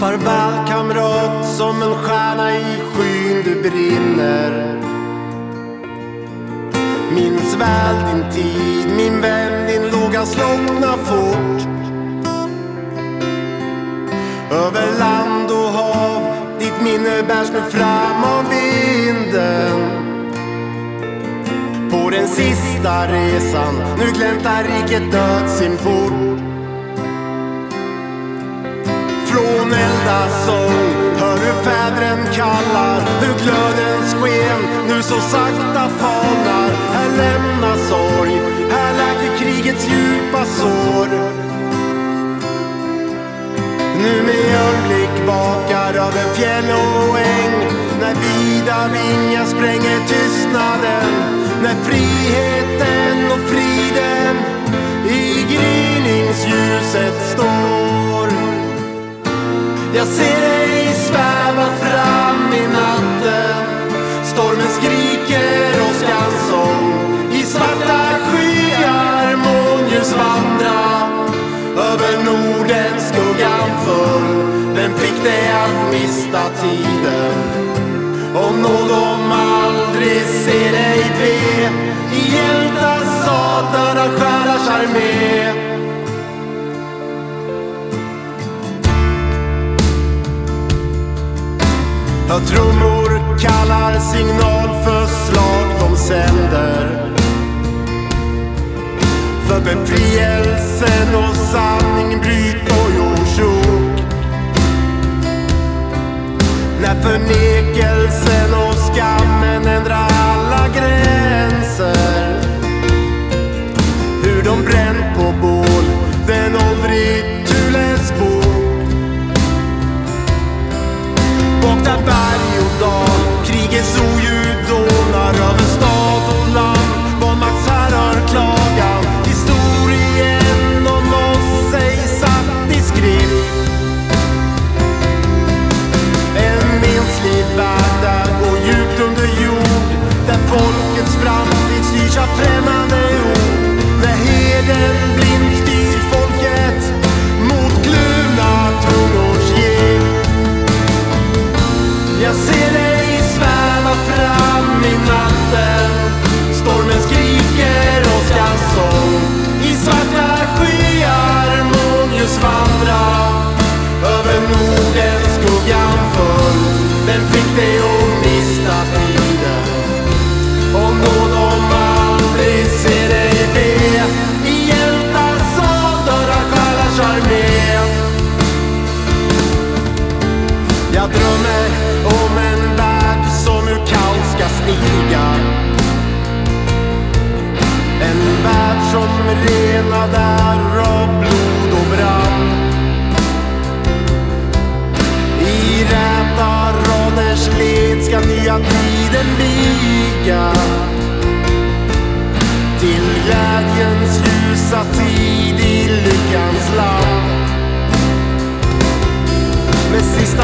Farväl kamrat, som en stjärna i skyn du brinner. Minns väl din tid, min vän, din låga slockna fort. Över land och hav, ditt minne bärs nu fram av vinden. På den sista resan, nu gläntar riket död sin port. Från elda sång Hör hur fädren kallar, hur glödens sken nu så sakta falnar. Här lämnar sorg, här läker krigets djupa sår. Nu med örnblick vakar över fjäll och äng. När vida vingar spränger tystnaden. När friheten och friden i gryningsljuset står jag ser dig sväva fram i natten. Stormen skriker åskans sång I svarta skyar månljus vandra. Över Norden skuggan föll Vem fick dig att mista tiden? Om någon aldrig ser dig be I hjältars sadlar av själars armé Trummor kallar signal för slag de sänder. För befrielsen och sanning bryt bojors ok När förnekelsen och skammen ändrar alla gränser. Hur de bränt på bål den åldrig Thules bok saudade. dödar av blod och brand. I räta raders led ska nya tiden vika. Till glädjens ljusa tid i lyckans land. Med sista